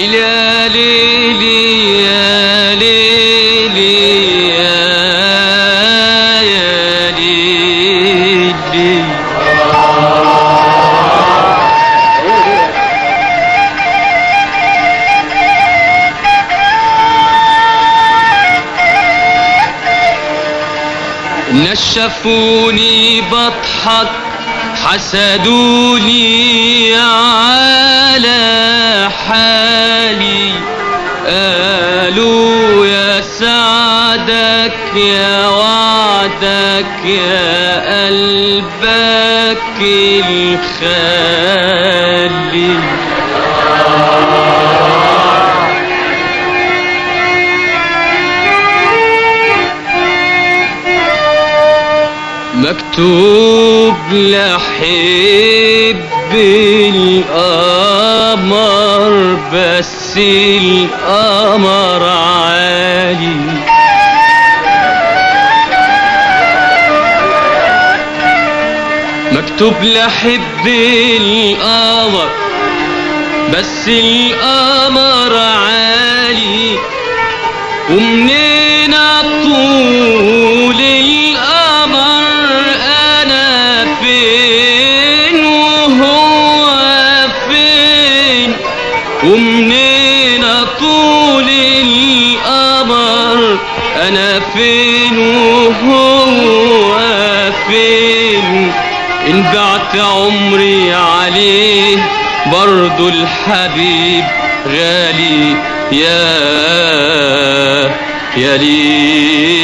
يا ليلي يا يا يا ليلي نشفوني بضحك حسدوني على سعدك يا وعدك يا قلبك الخالي مكتوب لحب القمر بس القمر عالي. مكتوب لحب القمر بس القمر عالي ومنين طول القمر؟ أنا فين وهو فين؟ ومنين طول القمر؟ أنا فين وهو فين؟ إن بعت عمري عليه برضو الحبيب غالي. يا يا ليلى